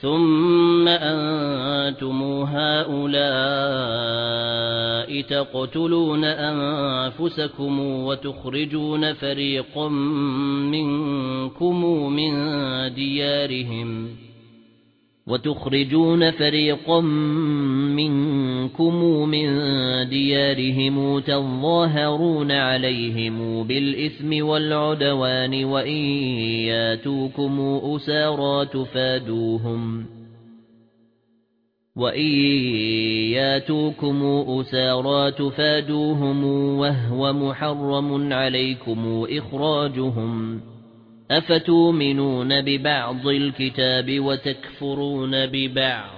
ثُمَّ أَنْتُمْ هَؤُلَاءِ تَقْتُلُونَ أَنفُسَكُمْ وَتُخْرِجُونَ فَرِيقًا مِنْكُمْ مِنْ دِيَارِهِمْ وَتُخْرِجُونَ فَرِيقًا مِنْكُمْ مِنْ دِيَارِهِمْ تَظَاهَرُونَ عَلَيْهِمْ بِالْإِثْمِ وَالْعُدْوَانِ وَإِنْ يَأْتُوكُمْ أُسَارَى تُفَادُوهُمْ وَإِنْ يَأْتُوكُمْ أُسَارَى تُفَادُوهُمْ وَهُوَ مُحَرَّمٌ عَلَيْكُمْ إِخْرَاجُهُمْ أَفَتُؤْمِنُونَ بِبَعْضِ الْكِتَابِ وَتَكْفُرُونَ بِبَعْضٍ